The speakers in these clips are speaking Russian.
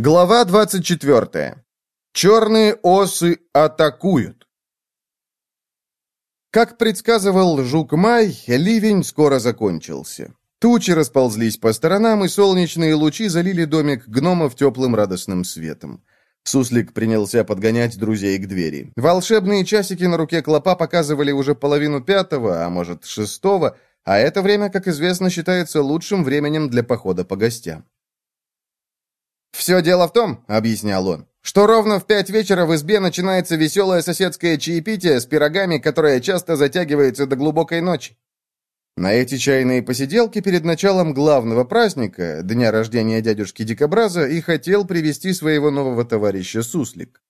Глава 24. Черные осы атакуют. Как предсказывал Жук Май, ливень скоро закончился. Тучи расползлись по сторонам, и солнечные лучи залили домик гномов теплым радостным светом. Суслик принялся подгонять друзей к двери. Волшебные часики на руке клопа показывали уже половину пятого, а может шестого, а это время, как известно, считается лучшим временем для похода по гостям. «Все дело в том», — объяснял он, «что ровно в пять вечера в избе начинается веселое соседское чаепитие с пирогами, которое часто затягивается до глубокой ночи. На эти чайные посиделки перед началом главного праздника, дня рождения дядюшки Дикобраза, и хотел привести своего нового товарища Суслик.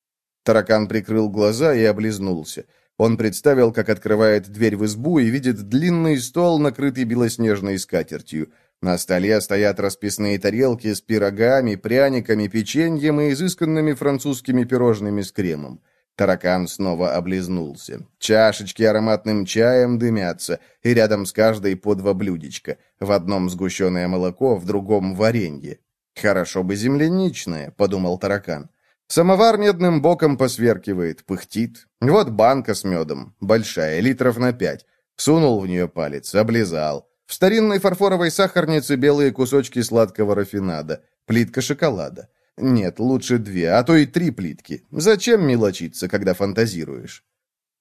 Таракан прикрыл глаза и облизнулся. Он представил, как открывает дверь в избу и видит длинный стол, накрытый белоснежной скатертью. На столе стоят расписные тарелки с пирогами, пряниками, печеньем и изысканными французскими пирожными с кремом. Таракан снова облизнулся. Чашечки ароматным чаем дымятся, и рядом с каждой по два блюдечка. В одном сгущенное молоко, в другом варенье. «Хорошо бы земляничное», — подумал таракан. Самовар медным боком посверкивает, пыхтит. Вот банка с медом, большая, литров на пять. Сунул в нее палец, облизал. В старинной фарфоровой сахарнице белые кусочки сладкого рафинада, плитка шоколада. Нет, лучше две, а то и три плитки. Зачем мелочиться, когда фантазируешь?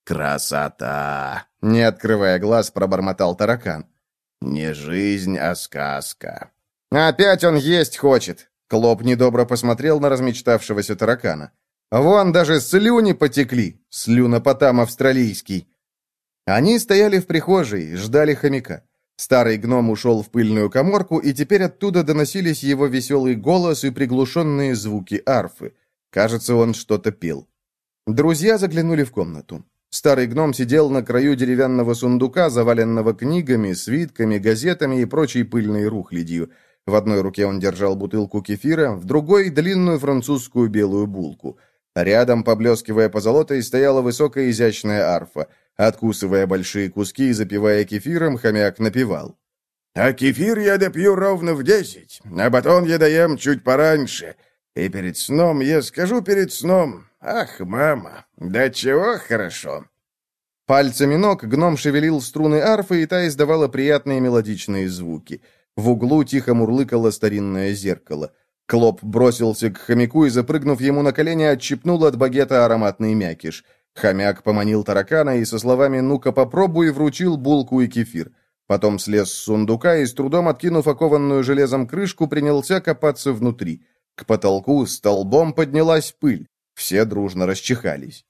«Красота!» Не открывая глаз, пробормотал таракан. «Не жизнь, а сказка». «Опять он есть хочет!» Клоп недобро посмотрел на размечтавшегося таракана. «Вон даже слюни потекли! Слюнопотам австралийский!» Они стояли в прихожей, ждали хомяка. Старый гном ушел в пыльную коморку, и теперь оттуда доносились его веселый голос и приглушенные звуки арфы. Кажется, он что-то пел. Друзья заглянули в комнату. Старый гном сидел на краю деревянного сундука, заваленного книгами, свитками, газетами и прочей пыльной рухлядью. В одной руке он держал бутылку кефира, в другой — длинную французскую белую булку. Рядом, поблескивая позолотой, стояла высокая изящная арфа — Откусывая большие куски и запивая кефиром, хомяк напевал. «А кефир я допью ровно в десять, а батон я доем чуть пораньше. И перед сном я скажу перед сном, ах, мама, да чего хорошо!» Пальцами ног гном шевелил струны арфы, и та издавала приятные мелодичные звуки. В углу тихо мурлыкало старинное зеркало. Клоп бросился к хомяку и, запрыгнув ему на колени, отщипнул от багета ароматный мякиш — Хомяк поманил таракана и со словами «ну-ка попробуй» вручил булку и кефир. Потом слез с сундука и, с трудом откинув окованную железом крышку, принялся копаться внутри. К потолку столбом поднялась пыль. Все дружно расчихались.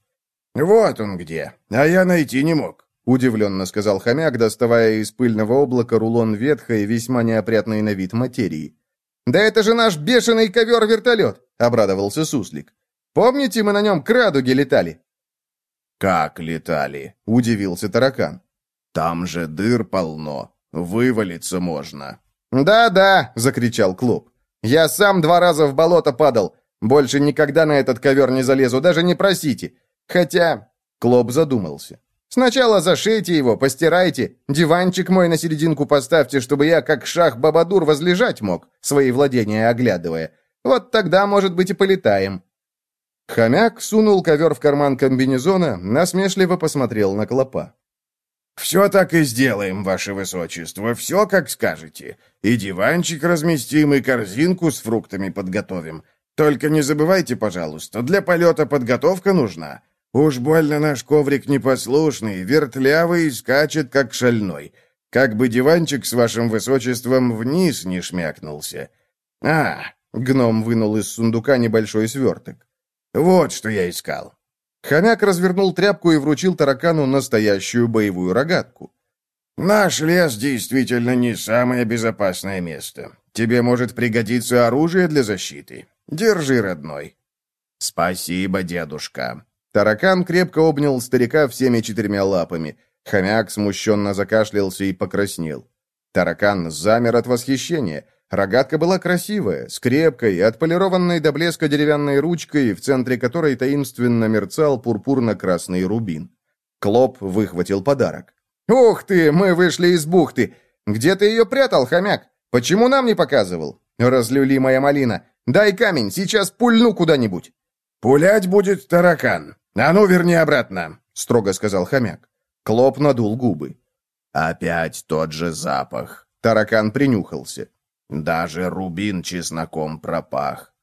«Вот он где, а я найти не мог», — удивленно сказал хомяк, доставая из пыльного облака рулон ветхой, весьма неопрятной на вид материи. «Да это же наш бешеный ковер-вертолет!» — обрадовался Суслик. «Помните, мы на нем к радуге летали?» «Как летали?» — удивился таракан. «Там же дыр полно. Вывалиться можно». «Да-да!» — закричал клуб. «Я сам два раза в болото падал. Больше никогда на этот ковер не залезу, даже не просите. Хотя...» Клоп задумался. «Сначала зашейте его, постирайте, диванчик мой на серединку поставьте, чтобы я, как шах-бабадур, возлежать мог, свои владения оглядывая. Вот тогда, может быть, и полетаем». Хомяк сунул ковер в карман комбинезона, насмешливо посмотрел на клопа. «Все так и сделаем, ваше высочество, все как скажете. И диванчик разместим, и корзинку с фруктами подготовим. Только не забывайте, пожалуйста, для полета подготовка нужна. Уж больно наш коврик непослушный, вертлявый скачет, как шальной. Как бы диванчик с вашим высочеством вниз не шмякнулся. А, гном вынул из сундука небольшой сверток. Вот что я искал. Хомяк развернул тряпку и вручил таракану настоящую боевую рогатку. «Наш лес действительно не самое безопасное место. Тебе может пригодиться оружие для защиты. Держи, родной». «Спасибо, дедушка». Таракан крепко обнял старика всеми четырьмя лапами. Хомяк смущенно закашлялся и покраснел. Таракан замер от восхищения — Рогатка была красивая, с крепкой, отполированной до блеска деревянной ручкой, в центре которой таинственно мерцал пурпурно-красный рубин. Клоп выхватил подарок. «Ух ты, мы вышли из бухты! Где ты ее прятал, хомяк? Почему нам не показывал? Разлюли моя малина. Дай камень, сейчас пульну куда-нибудь!» «Пулять будет таракан. А ну, верни обратно!» — строго сказал хомяк. Клоп надул губы. «Опять тот же запах!» Таракан принюхался. «Даже рубин чесноком пропах!»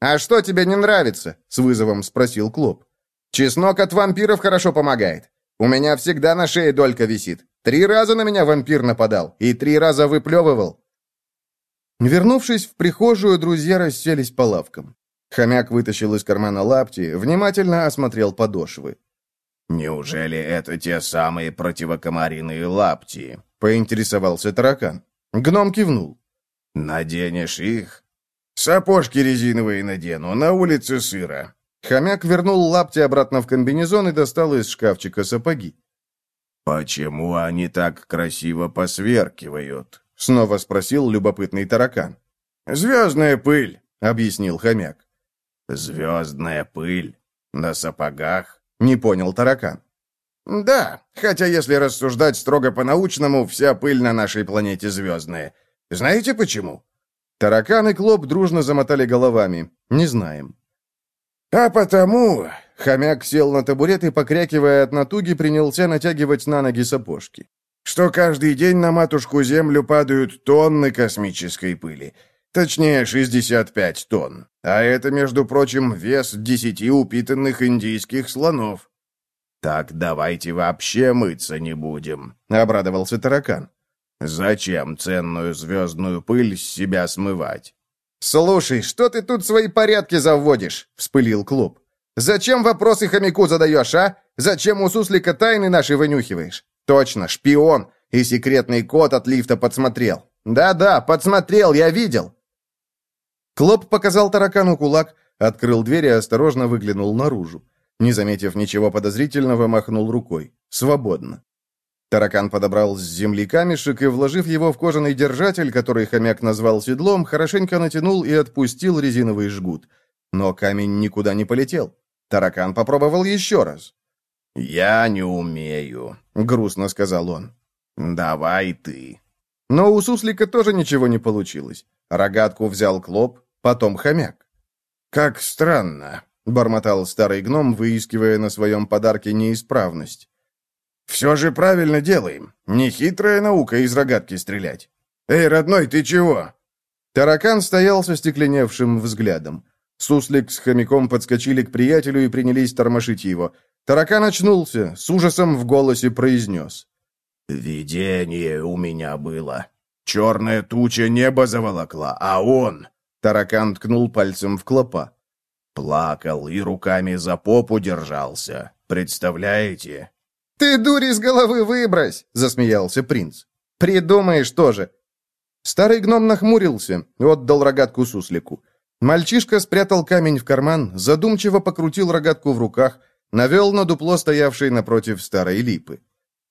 «А что тебе не нравится?» — с вызовом спросил Клоп. «Чеснок от вампиров хорошо помогает. У меня всегда на шее долька висит. Три раза на меня вампир нападал и три раза выплевывал». Вернувшись в прихожую, друзья расселись по лавкам. Хомяк вытащил из кармана лапти, внимательно осмотрел подошвы. «Неужели это те самые противокомариные лапти?» — поинтересовался таракан. Гном кивнул. «Наденешь их?» «Сапожки резиновые надену, на улице сыро». Хомяк вернул лапти обратно в комбинезон и достал из шкафчика сапоги. «Почему они так красиво посверкивают?» — снова спросил любопытный таракан. «Звездная пыль», — объяснил хомяк. «Звездная пыль? На сапогах?» — не понял таракан. «Да, хотя если рассуждать строго по-научному, вся пыль на нашей планете звездная. Знаете почему?» Таракан и Клоп дружно замотали головами. «Не знаем». «А потому...» — хомяк сел на табурет и, покрякивая от натуги, принялся натягивать на ноги сапожки. «Что каждый день на матушку-землю падают тонны космической пыли. Точнее, 65 тонн. А это, между прочим, вес десяти упитанных индийских слонов. «Так давайте вообще мыться не будем», — обрадовался таракан. «Зачем ценную звездную пыль с себя смывать?» «Слушай, что ты тут свои порядки заводишь?» — вспылил клуб. «Зачем вопросы хомяку задаешь, а? Зачем у суслика тайны наши вынюхиваешь? Точно, шпион, и секретный код от лифта подсмотрел. Да-да, подсмотрел, я видел. Клоп показал таракану кулак, открыл дверь и осторожно выглянул наружу. Не заметив ничего подозрительного, махнул рукой. «Свободно». Таракан подобрал с земли камешек и, вложив его в кожаный держатель, который хомяк назвал седлом, хорошенько натянул и отпустил резиновый жгут. Но камень никуда не полетел. Таракан попробовал еще раз. «Я не умею», — грустно сказал он. «Давай ты». Но у суслика тоже ничего не получилось. Рогатку взял Клоп, потом хомяк. «Как странно», — бормотал старый гном, выискивая на своем подарке неисправность. «Все же правильно делаем. Нехитрая наука из рогатки стрелять. Эй, родной, ты чего?» Таракан стоял со стекленевшим взглядом. Суслик с хомяком подскочили к приятелю и принялись тормошить его. Таракан очнулся, с ужасом в голосе произнес. «Видение у меня было. Черная туча небо заволокла, а он...» Таракан ткнул пальцем в клопа. Плакал и руками за попу держался. Представляете? «Ты дури из головы выбрось!» — засмеялся принц. «Придумаешь тоже!» Старый гном нахмурился, отдал рогатку суслику. Мальчишка спрятал камень в карман, задумчиво покрутил рогатку в руках, навел на дупло, стоявшей напротив старой липы.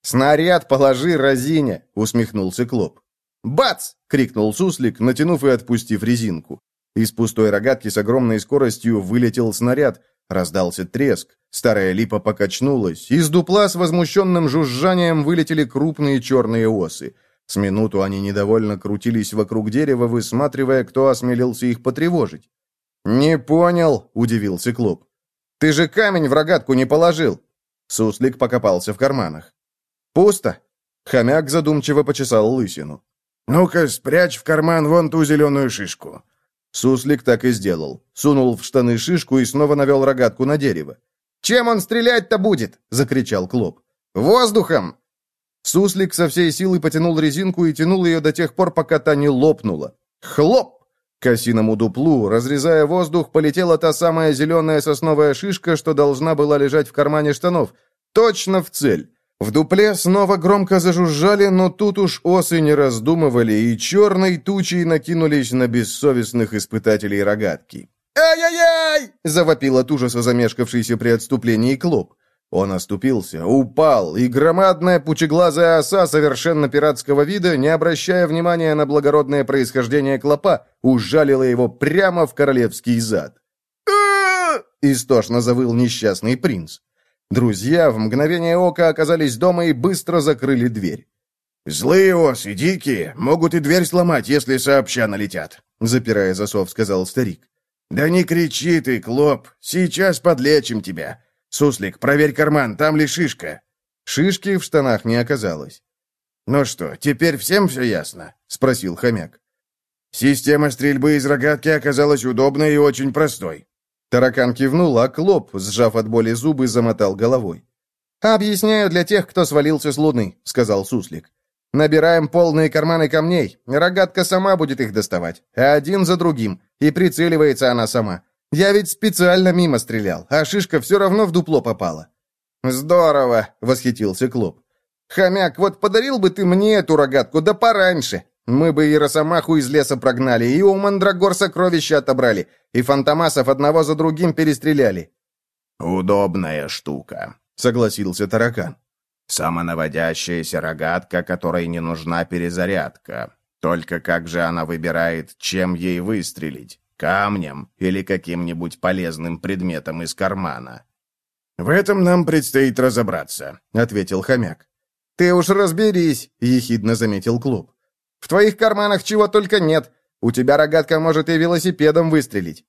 «Снаряд положи, разиня!» — усмехнулся Клоп. «Бац!» — крикнул суслик, натянув и отпустив резинку. Из пустой рогатки с огромной скоростью вылетел снаряд. Раздался треск. Старая липа покачнулась. Из дупла с возмущенным жужжанием вылетели крупные черные осы. С минуту они недовольно крутились вокруг дерева, высматривая, кто осмелился их потревожить. «Не понял», — удивился Клоп. «Ты же камень в рогатку не положил». Суслик покопался в карманах. «Пусто». Хомяк задумчиво почесал лысину. «Ну-ка, спрячь в карман вон ту зеленую шишку». Суслик так и сделал. Сунул в штаны шишку и снова навел рогатку на дерево. «Чем он стрелять-то будет?» — закричал Клоп. «Воздухом!» Суслик со всей силы потянул резинку и тянул ее до тех пор, пока та не лопнула. «Хлоп!» К осиному дуплу, разрезая воздух, полетела та самая зеленая сосновая шишка, что должна была лежать в кармане штанов. Точно в цель. В дупле снова громко зажужжали, но тут уж осы не раздумывали и черной тучей накинулись на бессовестных испытателей рогатки. «Ай-яй-яй!» — завопил от ужаса замешкавшийся при отступлении Клоп. Он оступился, упал, и громадная пучеглазая оса совершенно пиратского вида, не обращая внимания на благородное происхождение Клопа, ужалила его прямо в королевский зад. Истошно завыл несчастный принц. Друзья в мгновение ока оказались дома и быстро закрыли дверь. «Злые осы, дикие, могут и дверь сломать, если сообща налетят», — запирая засов, сказал старик. «Да не кричи ты, Клоп, сейчас подлечим тебя. Суслик, проверь карман, там ли шишка?» Шишки в штанах не оказалось. «Ну что, теперь всем все ясно?» — спросил хомяк. Система стрельбы из рогатки оказалась удобной и очень простой. Таракан кивнул, а Клоп, сжав от боли зубы, замотал головой. «Объясняю для тех, кто свалился с луны», — сказал Суслик. «Набираем полные карманы камней. Рогатка сама будет их доставать. Один за другим. И прицеливается она сама. Я ведь специально мимо стрелял, а шишка все равно в дупло попала». «Здорово!» — восхитился Клоп. «Хомяк, вот подарил бы ты мне эту рогатку, да пораньше. Мы бы и Росомаху из леса прогнали, и у Мандрагор сокровища отобрали, и фантомасов одного за другим перестреляли». «Удобная штука», — согласился таракан. «Самонаводящаяся рогатка, которой не нужна перезарядка. Только как же она выбирает, чем ей выстрелить? Камнем или каким-нибудь полезным предметом из кармана?» «В этом нам предстоит разобраться», — ответил хомяк. «Ты уж разберись», — ехидно заметил клуб. «В твоих карманах чего только нет. У тебя рогатка может и велосипедом выстрелить».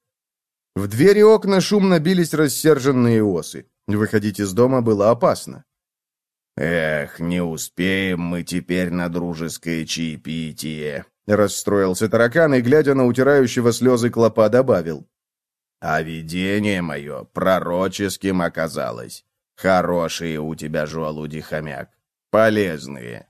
В двери окна шумно бились рассерженные осы. Выходить из дома было опасно. «Эх, не успеем мы теперь на дружеское чаепитие», — расстроился таракан и, глядя на утирающего слезы клопа, добавил. А видение мое пророческим оказалось. Хорошие у тебя желуди, хомяк. Полезные.